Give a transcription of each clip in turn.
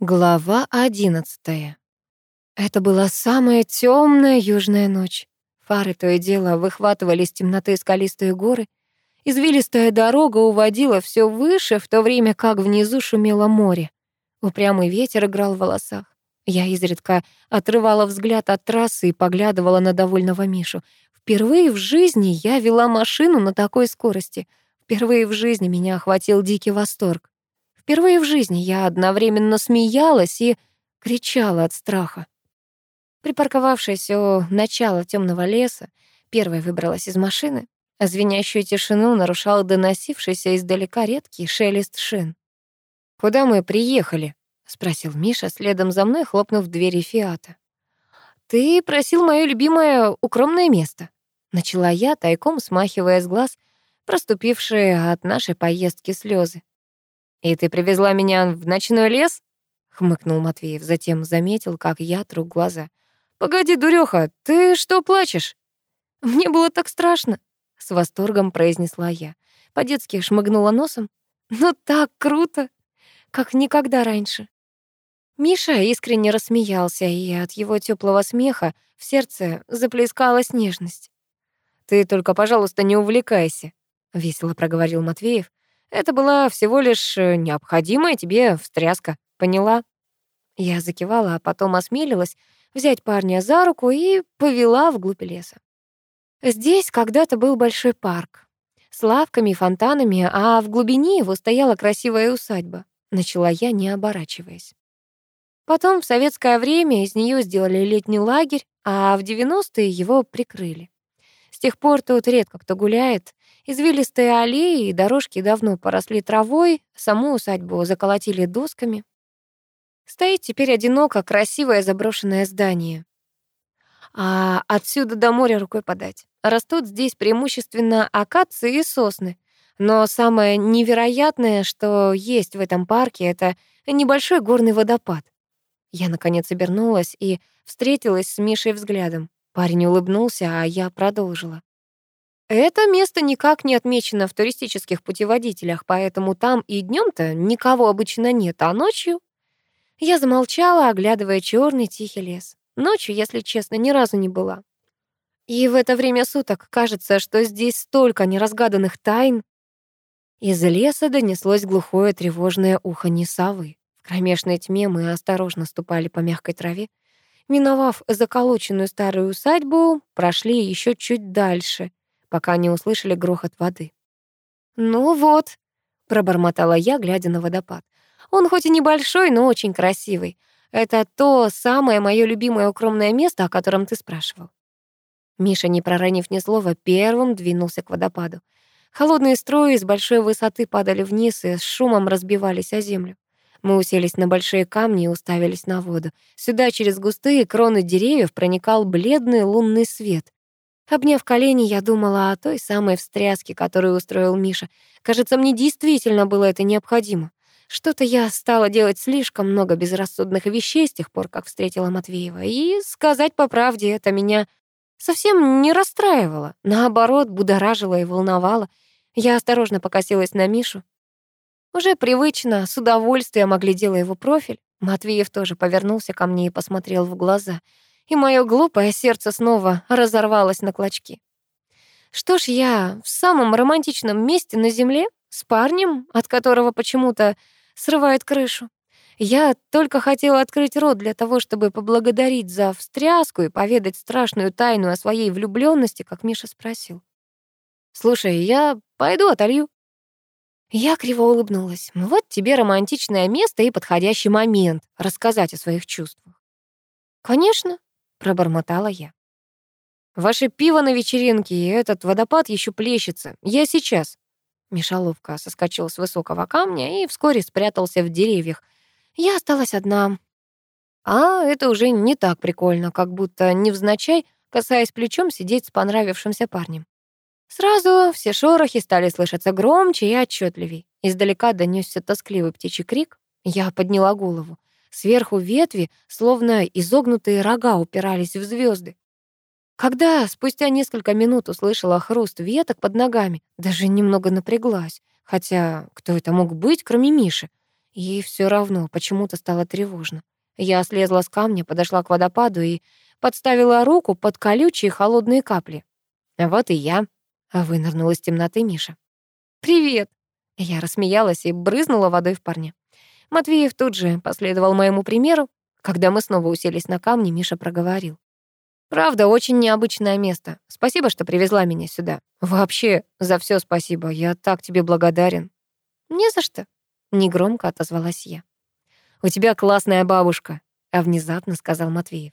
Глава одиннадцатая. Это была самая темная южная ночь. Фары то и дело выхватывали из темноты скалистые горы. Извилистая дорога уводила все выше, в то время как внизу шумело море. Упрямый ветер играл в волосах. Я изредка отрывала взгляд от трассы и поглядывала на довольного Мишу. Впервые в жизни я вела машину на такой скорости. Впервые в жизни меня охватил дикий восторг. Впервые в жизни я одновременно смеялась и кричала от страха. Припарковавшись у начала темного леса, первой выбралась из машины. А звенящую тишину нарушал доносившийся издалека редкий шелест шин. «Куда мы приехали?» — спросил Миша, следом за мной, хлопнув двери Фиата. «Ты просил моё любимое укромное место», — начала я, тайком смахивая с глаз проступившие от нашей поездки слезы. «И ты привезла меня в ночной лес?» — хмыкнул Матвеев, затем заметил, как я тру глаза. «Погоди, дуреха, ты что плачешь?» «Мне было так страшно», — с восторгом произнесла я. По-детски шмыгнула носом. «Ну так круто, как никогда раньше». Миша искренне рассмеялся, и от его теплого смеха в сердце заплескалась нежность. «Ты только, пожалуйста, не увлекайся», — весело проговорил Матвеев. Это была всего лишь э, необходимая тебе встряска, поняла?» Я закивала, а потом осмелилась взять парня за руку и повела вглубь леса. Здесь когда-то был большой парк с лавками и фонтанами, а в глубине его стояла красивая усадьба. Начала я, не оборачиваясь. Потом в советское время из нее сделали летний лагерь, а в 90-е его прикрыли. С тех пор тут редко кто гуляет, Извилистые аллеи и дорожки давно поросли травой, саму усадьбу заколотили досками. Стоит теперь одиноко красивое заброшенное здание. А отсюда до моря рукой подать. Растут здесь преимущественно акации и сосны. Но самое невероятное, что есть в этом парке, это небольшой горный водопад. Я, наконец, обернулась и встретилась с Мишей взглядом. Парень улыбнулся, а я продолжила. Это место никак не отмечено в туристических путеводителях, поэтому там и днем то никого обычно нет, а ночью... Я замолчала, оглядывая черный тихий лес. Ночью, если честно, ни разу не была. И в это время суток кажется, что здесь столько неразгаданных тайн. Из леса донеслось глухое тревожное уханье совы. В кромешной тьме мы осторожно ступали по мягкой траве. Миновав заколоченную старую усадьбу, прошли еще чуть дальше — пока не услышали грохот воды. «Ну вот», — пробормотала я, глядя на водопад. «Он хоть и небольшой, но очень красивый. Это то самое моё любимое укромное место, о котором ты спрашивал». Миша, не проронив ни слова, первым двинулся к водопаду. Холодные струи с большой высоты падали вниз и с шумом разбивались о землю. Мы уселись на большие камни и уставились на воду. Сюда через густые кроны деревьев проникал бледный лунный свет. Обняв колени, я думала о той самой встряске, которую устроил Миша. Кажется, мне действительно было это необходимо. Что-то я стала делать слишком много безрассудных вещей с тех пор, как встретила Матвеева. И, сказать по правде, это меня совсем не расстраивало. Наоборот, будоражило и волновало. Я осторожно покосилась на Мишу. Уже привычно, с удовольствием оглядела его профиль. Матвеев тоже повернулся ко мне и посмотрел в глаза — и мое глупое сердце снова разорвалось на клочки. Что ж, я в самом романтичном месте на земле с парнем, от которого почему-то срывает крышу. Я только хотела открыть рот для того, чтобы поблагодарить за встряску и поведать страшную тайну о своей влюблённости, как Миша спросил. «Слушай, я пойду отолью». Я криво улыбнулась. Вот тебе романтичное место и подходящий момент рассказать о своих чувствах. «Конечно», пробормотала я. Ваше пиво на вечеринке и этот водопад еще плещется. Я сейчас. Мишаловка соскочил с высокого камня и вскоре спрятался в деревьях. Я осталась одна. А это уже не так прикольно, как будто невзначай, касаясь плечом, сидеть с понравившимся парнем. Сразу все шорохи стали слышаться громче и отчетливей. Издалека донесся тоскливый птичий крик. Я подняла голову. Сверху ветви, словно изогнутые рога, упирались в звезды. Когда спустя несколько минут услышала хруст веток под ногами, даже немного напряглась. Хотя кто это мог быть, кроме Миши? И все равно почему-то стало тревожно. Я слезла с камня, подошла к водопаду и подставила руку под колючие холодные капли. Вот и я. Вынырнула из темноты Миша. «Привет!» Я рассмеялась и брызнула водой в парня. Матвеев тут же последовал моему примеру. Когда мы снова уселись на камни, Миша проговорил. «Правда, очень необычное место. Спасибо, что привезла меня сюда. Вообще, за все спасибо. Я так тебе благодарен». «Не за что», — негромко отозвалась я. «У тебя классная бабушка», — а внезапно сказал Матвеев.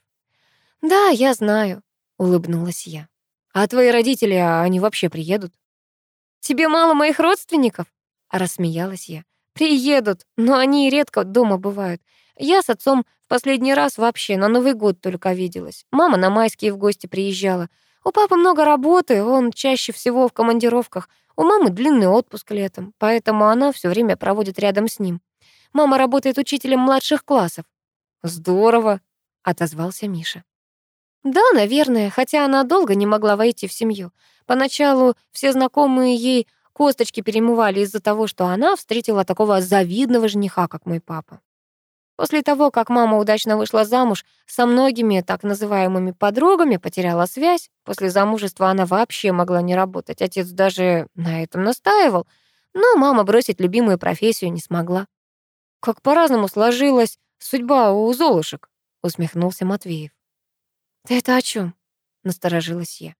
«Да, я знаю», — улыбнулась я. «А твои родители, а они вообще приедут?» «Тебе мало моих родственников?» — рассмеялась я. «Приедут, но они редко дома бывают. Я с отцом в последний раз вообще на Новый год только виделась. Мама на майские в гости приезжала. У папы много работы, он чаще всего в командировках. У мамы длинный отпуск летом, поэтому она все время проводит рядом с ним. Мама работает учителем младших классов». «Здорово», — отозвался Миша. Да, наверное, хотя она долго не могла войти в семью. Поначалу все знакомые ей косточки перемывали из-за того, что она встретила такого завидного жениха, как мой папа. После того, как мама удачно вышла замуж, со многими так называемыми подругами потеряла связь. После замужества она вообще могла не работать. Отец даже на этом настаивал. Но мама бросить любимую профессию не смогла. «Как по-разному сложилась судьба у Золушек», — усмехнулся Матвеев. «Ты это о чем? насторожилась я.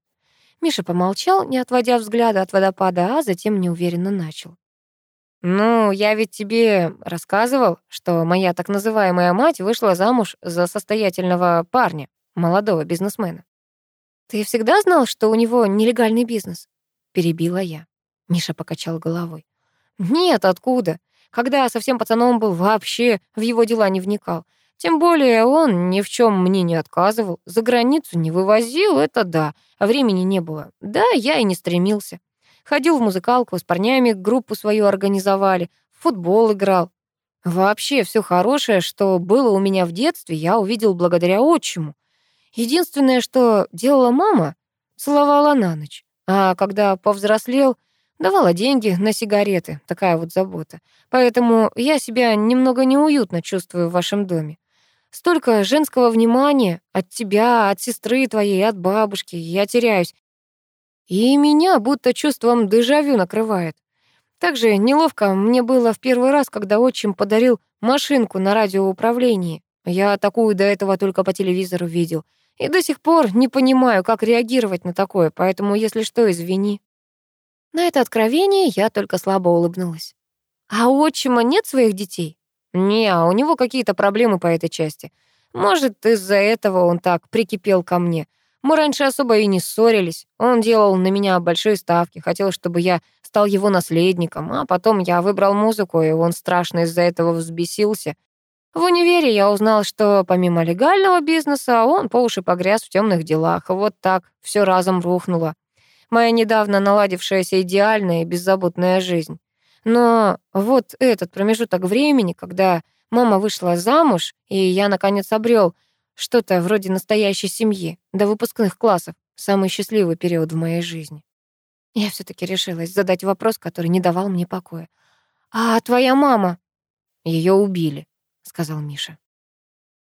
Миша помолчал, не отводя взгляда от водопада, а затем неуверенно начал. «Ну, я ведь тебе рассказывал, что моя так называемая мать вышла замуж за состоятельного парня, молодого бизнесмена». «Ты всегда знал, что у него нелегальный бизнес?» — перебила я. Миша покачал головой. «Нет, откуда? Когда совсем пацаном был, вообще в его дела не вникал. Тем более он ни в чем мне не отказывал, за границу не вывозил, это да, а времени не было. Да, я и не стремился. Ходил в музыкалку, с парнями группу свою организовали, в футбол играл. Вообще все хорошее, что было у меня в детстве, я увидел благодаря отчиму. Единственное, что делала мама, целовала на ночь. А когда повзрослел, давала деньги на сигареты, такая вот забота. Поэтому я себя немного неуютно чувствую в вашем доме. Столько женского внимания от тебя, от сестры твоей, от бабушки. Я теряюсь. И меня будто чувством дежавю накрывает. Также неловко мне было в первый раз, когда отчим подарил машинку на радиоуправлении. Я такую до этого только по телевизору видел. И до сих пор не понимаю, как реагировать на такое, поэтому, если что, извини. На это откровение я только слабо улыбнулась. А у отчима нет своих детей? Не, а у него какие-то проблемы по этой части. Может, из-за этого он так прикипел ко мне. Мы раньше особо и не ссорились. Он делал на меня большие ставки, хотел, чтобы я стал его наследником, а потом я выбрал музыку, и он страшно из-за этого взбесился. В универе я узнал, что помимо легального бизнеса он по уши погряз в темных делах. Вот так все разом рухнуло. Моя недавно наладившаяся идеальная и беззаботная жизнь. Но вот этот промежуток времени, когда мама вышла замуж, и я, наконец, обрел что-то вроде настоящей семьи, до выпускных классов, самый счастливый период в моей жизни. Я все таки решилась задать вопрос, который не давал мне покоя. «А твоя мама?» Ее убили», — сказал Миша.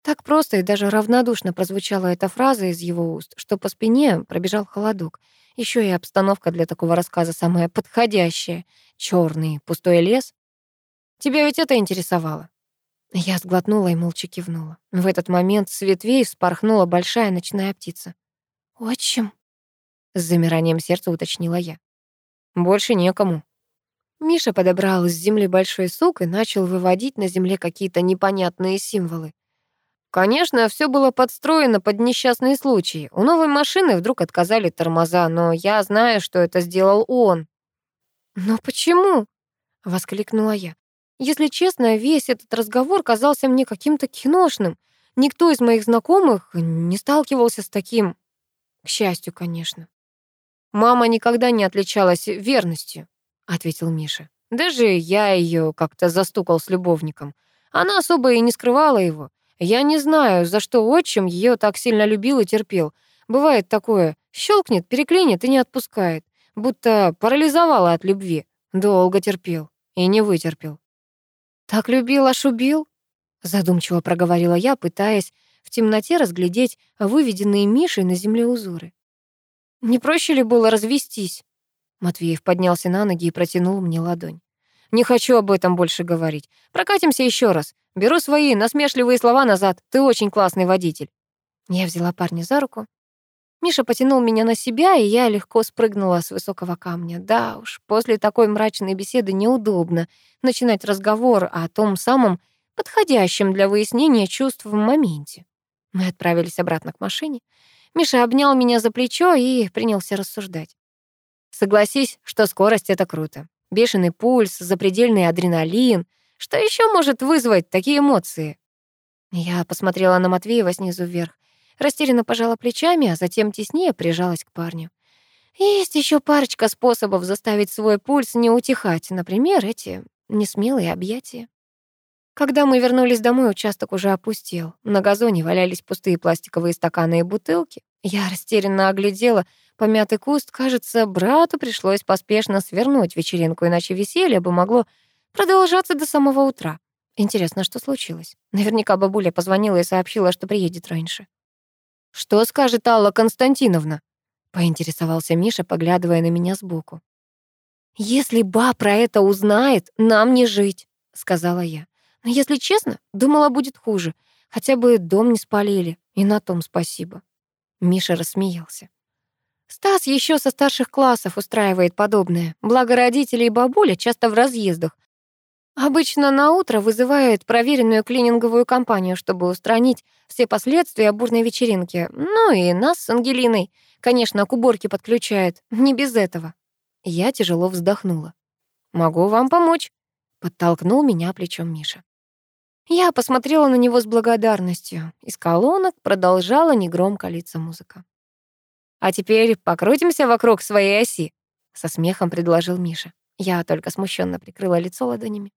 Так просто и даже равнодушно прозвучала эта фраза из его уст, что по спине пробежал холодок. Еще и обстановка для такого рассказа самая подходящая. Черный пустой лес. Тебя ведь это интересовало? Я сглотнула и молча кивнула. В этот момент с ветвей вспорхнула большая ночная птица. «Отчим?» С замиранием сердца уточнила я. «Больше некому». Миша подобрал с земли большой сук и начал выводить на земле какие-то непонятные символы. Конечно, все было подстроено под несчастный случай. У новой машины вдруг отказали тормоза, но я знаю, что это сделал он. «Но почему?» — воскликнула я. «Если честно, весь этот разговор казался мне каким-то киношным. Никто из моих знакомых не сталкивался с таким. К счастью, конечно». «Мама никогда не отличалась верностью», — ответил Миша. «Даже я ее как-то застукал с любовником. Она особо и не скрывала его. Я не знаю, за что отчим ее так сильно любил и терпел. Бывает такое, щелкнет, переклинит и не отпускает, будто парализовала от любви. Долго терпел и не вытерпел. «Так любил, аж убил?» Задумчиво проговорила я, пытаясь в темноте разглядеть выведенные Мишей на земле узоры. «Не проще ли было развестись?» Матвеев поднялся на ноги и протянул мне ладонь. «Не хочу об этом больше говорить. Прокатимся еще раз. Беру свои насмешливые слова назад. Ты очень классный водитель». Я взяла парня за руку. Миша потянул меня на себя, и я легко спрыгнула с высокого камня. Да уж, после такой мрачной беседы неудобно начинать разговор о том самом подходящем для выяснения чувств в моменте. Мы отправились обратно к машине. Миша обнял меня за плечо и принялся рассуждать. Согласись, что скорость — это круто. Бешеный пульс, запредельный адреналин. Что еще может вызвать такие эмоции? Я посмотрела на Матвеева снизу вверх, растерянно пожала плечами, а затем теснее прижалась к парню. Есть еще парочка способов заставить свой пульс не утихать, например, эти несмелые объятия. Когда мы вернулись домой, участок уже опустел. На газоне валялись пустые пластиковые стаканы и бутылки. Я растерянно оглядела помятый куст. Кажется, брату пришлось поспешно свернуть вечеринку, иначе веселье бы могло продолжаться до самого утра. Интересно, что случилось? Наверняка бабуля позвонила и сообщила, что приедет раньше. «Что скажет Алла Константиновна?» — поинтересовался Миша, поглядывая на меня сбоку. «Если ба про это узнает, нам не жить», — сказала я. Но, если честно, думала, будет хуже. Хотя бы дом не спалили, и на том спасибо. Миша рассмеялся. Стас еще со старших классов устраивает подобное. Благо родители и бабуля часто в разъездах. Обычно на утро вызывает проверенную клининговую компанию, чтобы устранить все последствия бурной вечеринки. Ну и нас с Ангелиной, конечно, к уборке подключает. Не без этого. Я тяжело вздохнула. «Могу вам помочь», — подтолкнул меня плечом Миша. Я посмотрела на него с благодарностью. Из колонок продолжала негромко литься музыка. «А теперь покрутимся вокруг своей оси», — со смехом предложил Миша. Я только смущенно прикрыла лицо ладонями.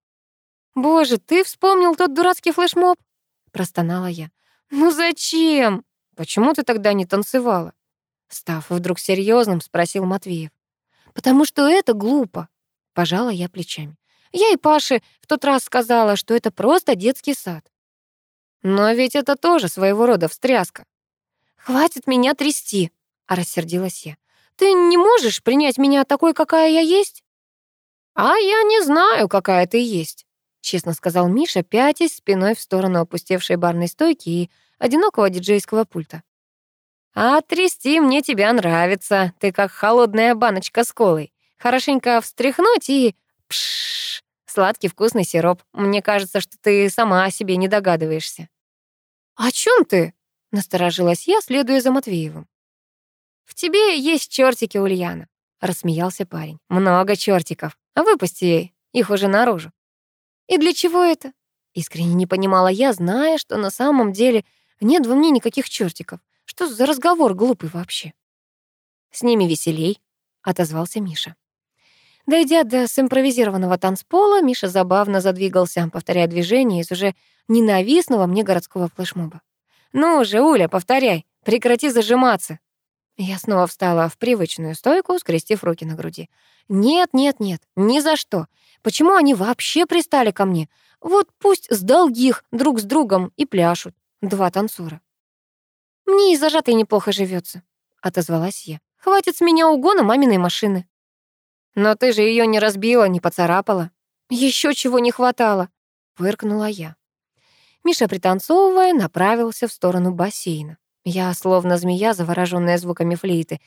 «Боже, ты вспомнил тот дурацкий флешмоб?» — простонала я. «Ну зачем? Почему ты тогда не танцевала?» Став вдруг серьезным, спросил Матвеев. «Потому что это глупо», — пожала я плечами. Я и Паше в тот раз сказала, что это просто детский сад. Но ведь это тоже своего рода встряска. «Хватит меня трясти», — рассердилась я. «Ты не можешь принять меня такой, какая я есть?» «А я не знаю, какая ты есть», — честно сказал Миша, пятясь спиной в сторону опустевшей барной стойки и одинокого диджейского пульта. «А трясти мне тебя нравится. Ты как холодная баночка с колой. Хорошенько встряхнуть и... Пшш! Сладкий вкусный сироп. Мне кажется, что ты сама о себе не догадываешься». «О чем ты?» — насторожилась я, следуя за Матвеевым. «В тебе есть чертики, Ульяна», — рассмеялся парень. «Много чертиков. А выпусти их уже наружу». «И для чего это?» Искренне не понимала я, зная, что на самом деле нет во мне никаких чертиков. Что за разговор глупый вообще? «С ними веселей», — отозвался Миша. Дойдя до симпровизированного танцпола, Миша забавно задвигался, повторяя движения из уже ненавистного мне городского флешмоба. «Ну же, Уля, повторяй, прекрати зажиматься!» Я снова встала в привычную стойку, скрестив руки на груди. «Нет, нет, нет, ни за что. Почему они вообще пристали ко мне? Вот пусть с долгих друг с другом и пляшут. Два танцора». «Мне и зажатой неплохо живется, отозвалась я. «Хватит с меня угона маминой машины». Но ты же ее не разбила, не поцарапала. Еще чего не хватало, фыркнула я. Миша, пританцовывая, направился в сторону бассейна. Я, словно змея, заворожённая звуками флейты,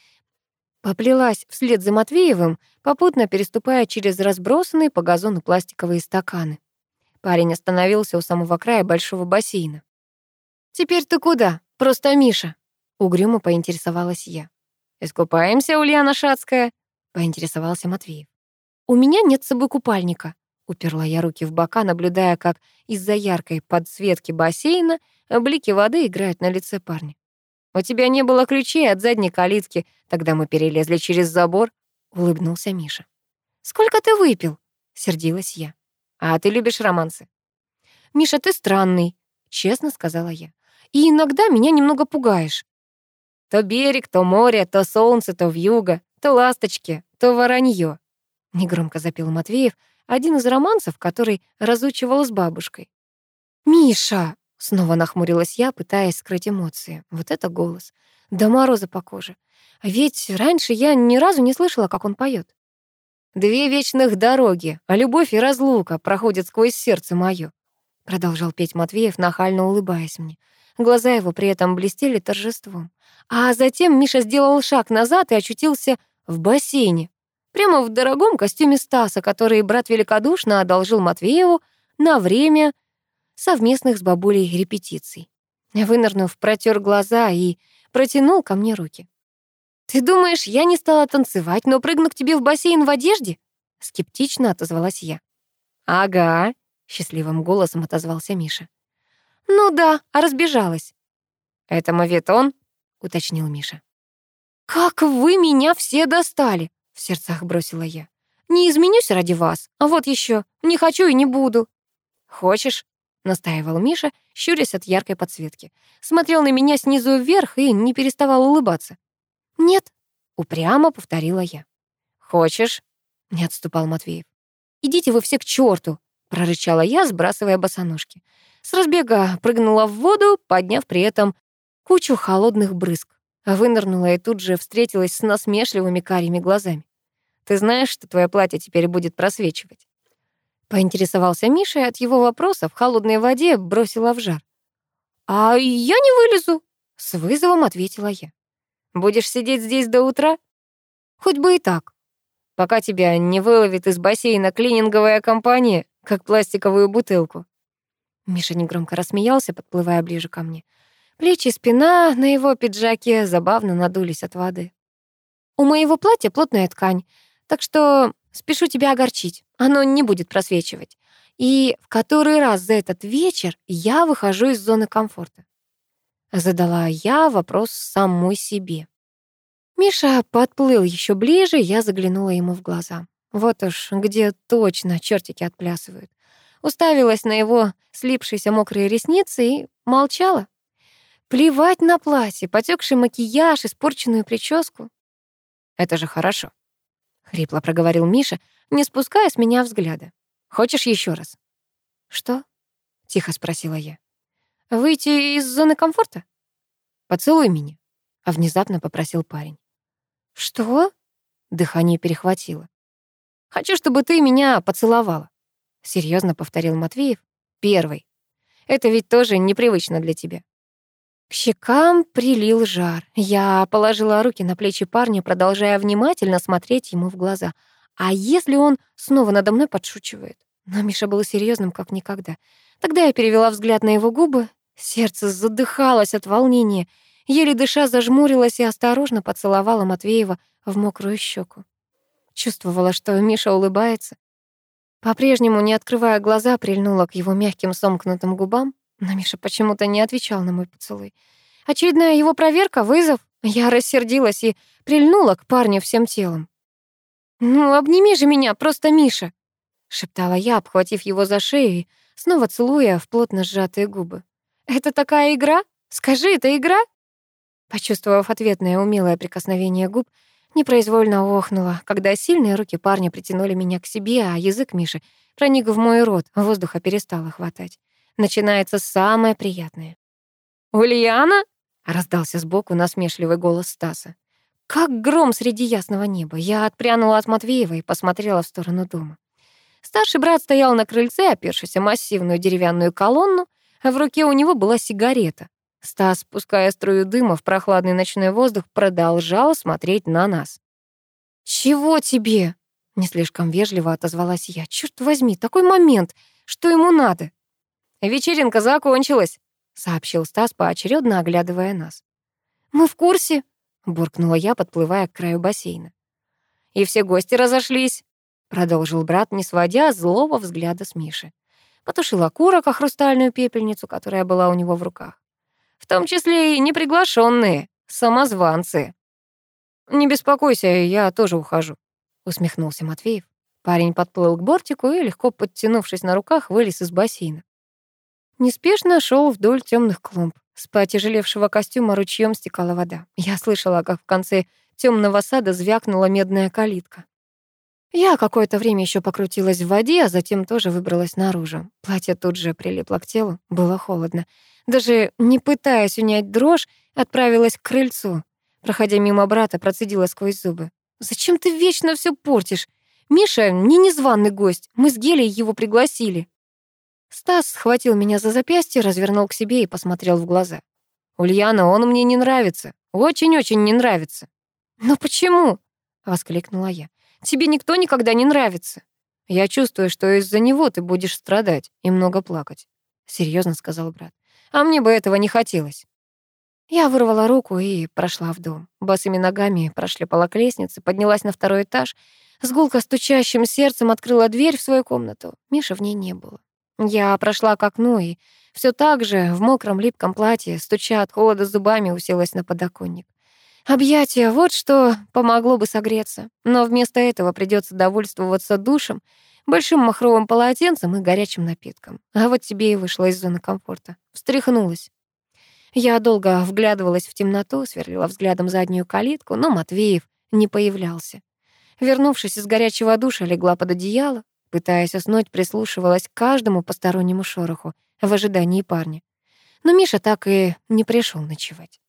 поплелась вслед за Матвеевым, попутно переступая через разбросанные по газону пластиковые стаканы. Парень остановился у самого края большого бассейна. «Теперь ты куда? Просто Миша!» Угрюмо поинтересовалась я. «Искупаемся, Ульяна Шацкая?» поинтересовался Матвеев. «У меня нет с собой купальника», — уперла я руки в бока, наблюдая, как из-за яркой подсветки бассейна блики воды играют на лице парня. «У тебя не было ключей от задней калитки, тогда мы перелезли через забор», — улыбнулся Миша. «Сколько ты выпил?» — сердилась я. «А ты любишь романсы?» «Миша, ты странный», — честно сказала я. «И иногда меня немного пугаешь». То берег, то море, то солнце, то вьюга. То ласточки, то воронье. Негромко запел Матвеев, один из романсов, который разучивал с бабушкой. «Миша!» — снова нахмурилась я, пытаясь скрыть эмоции. Вот это голос. До мороза по коже. А ведь раньше я ни разу не слышала, как он поет. «Две вечных дороги, а любовь и разлука проходят сквозь сердце моё», продолжал петь Матвеев, нахально улыбаясь мне. Глаза его при этом блестели торжеством. А затем Миша сделал шаг назад и очутился в бассейне. Прямо в дорогом костюме Стаса, который брат великодушно одолжил Матвееву на время совместных с бабулей репетиций. Вынырнув, протер глаза и протянул ко мне руки. «Ты думаешь, я не стала танцевать, но прыгну к тебе в бассейн в одежде?» Скептично отозвалась я. «Ага», — счастливым голосом отозвался Миша. «Ну да, а разбежалась». «Это моветон?» — уточнил Миша. «Как вы меня все достали!» — в сердцах бросила я. «Не изменюсь ради вас, а вот еще не хочу и не буду». «Хочешь?» — настаивал Миша, щурясь от яркой подсветки. Смотрел на меня снизу вверх и не переставал улыбаться. «Нет», — упрямо повторила я. «Хочешь?» — не отступал Матвеев. «Идите вы все к черту!» — прорычала я, сбрасывая босоножки. С разбега прыгнула в воду, подняв при этом кучу холодных брызг. Вынырнула и тут же встретилась с насмешливыми карими глазами. «Ты знаешь, что твое платье теперь будет просвечивать?» Поинтересовался Миша, и от его вопроса в холодной воде бросила в жар. «А я не вылезу», — с вызовом ответила я. «Будешь сидеть здесь до утра?» «Хоть бы и так. Пока тебя не выловит из бассейна клининговая компания, как пластиковую бутылку». Миша негромко рассмеялся, подплывая ближе ко мне. Плечи и спина на его пиджаке забавно надулись от воды. «У моего платья плотная ткань, так что спешу тебя огорчить. Оно не будет просвечивать. И в который раз за этот вечер я выхожу из зоны комфорта?» Задала я вопрос самой себе. Миша подплыл еще ближе, я заглянула ему в глаза. Вот уж где точно чертики отплясывают уставилась на его слипшиеся мокрые ресницы и молчала. Плевать на платье, потекший макияж, испорченную прическу. «Это же хорошо», — хрипло проговорил Миша, не спуская с меня взгляда. «Хочешь еще раз?» «Что?» — тихо спросила я. «Выйти из зоны комфорта?» «Поцелуй меня», — а внезапно попросил парень. «Что?» — дыхание перехватило. «Хочу, чтобы ты меня поцеловала» серьезно повторил Матвеев. Первый. Это ведь тоже непривычно для тебя. К щекам прилил жар. Я положила руки на плечи парня, продолжая внимательно смотреть ему в глаза. А если он снова надо мной подшучивает? Но Миша был серьезным, как никогда. Тогда я перевела взгляд на его губы. Сердце задыхалось от волнения. Еле дыша зажмурилась и осторожно поцеловала Матвеева в мокрую щеку. Чувствовала, что Миша улыбается, по-прежнему, не открывая глаза, прильнула к его мягким сомкнутым губам, но Миша почему-то не отвечал на мой поцелуй. Очередная его проверка, вызов. Я рассердилась и прильнула к парню всем телом. «Ну, обними же меня, просто Миша!» — шептала я, обхватив его за шею и снова целуя в плотно сжатые губы. «Это такая игра? Скажи, это игра?» Почувствовав ответное умелое прикосновение губ, Непроизвольно охнула, когда сильные руки парня притянули меня к себе, а язык Миши проник в мой рот, воздуха перестало хватать. Начинается самое приятное. «Ульяна?» — раздался сбоку насмешливый голос Стаса. Как гром среди ясного неба. Я отпрянула от Матвеева и посмотрела в сторону дома. Старший брат стоял на крыльце, опершись о массивную деревянную колонну, а в руке у него была сигарета. Стас, спуская струю дыма в прохладный ночной воздух, продолжал смотреть на нас. «Чего тебе?» — не слишком вежливо отозвалась я. «Чёрт возьми, такой момент! Что ему надо?» «Вечеринка закончилась», — сообщил Стас, поочередно оглядывая нас. «Мы в курсе», — буркнула я, подплывая к краю бассейна. «И все гости разошлись», — продолжил брат, не сводя злого взгляда с Миши. Потушил окурок о хрустальную пепельницу, которая была у него в руках в том числе и неприглашенные, самозванцы. «Не беспокойся, я тоже ухожу», — усмехнулся Матвеев. Парень подплыл к бортику и, легко подтянувшись на руках, вылез из бассейна. Неспешно шел вдоль темных клумб. С потяжелевшего костюма ручьем стекала вода. Я слышала, как в конце темного сада звякнула медная калитка. Я какое-то время еще покрутилась в воде, а затем тоже выбралась наружу. Платье тут же прилипло к телу, было холодно. Даже не пытаясь унять дрожь, отправилась к крыльцу. Проходя мимо брата, процедила сквозь зубы. «Зачем ты вечно все портишь? Миша не незваный гость, мы с Гелей его пригласили». Стас схватил меня за запястье, развернул к себе и посмотрел в глаза. «Ульяна, он мне не нравится. Очень-очень не нравится». «Но почему?» — воскликнула я. Тебе никто никогда не нравится. Я чувствую, что из-за него ты будешь страдать и много плакать. Серьезно сказал брат. А мне бы этого не хотелось. Я вырвала руку и прошла в дом. Босыми ногами прошлепала к лестнице, поднялась на второй этаж, с гулко стучащим сердцем открыла дверь в свою комнату. Миши в ней не было. Я прошла к окну и все так же в мокром липком платье, стуча от холода зубами, уселась на подоконник. Объятия — вот что помогло бы согреться. Но вместо этого придется довольствоваться душем, большим махровым полотенцем и горячим напитком. А вот тебе и вышла из зоны комфорта. Встряхнулась. Я долго вглядывалась в темноту, сверлила взглядом заднюю калитку, но Матвеев не появлялся. Вернувшись из горячего душа, легла под одеяло, пытаясь уснуть, прислушивалась к каждому постороннему шороху в ожидании парня. Но Миша так и не пришел ночевать.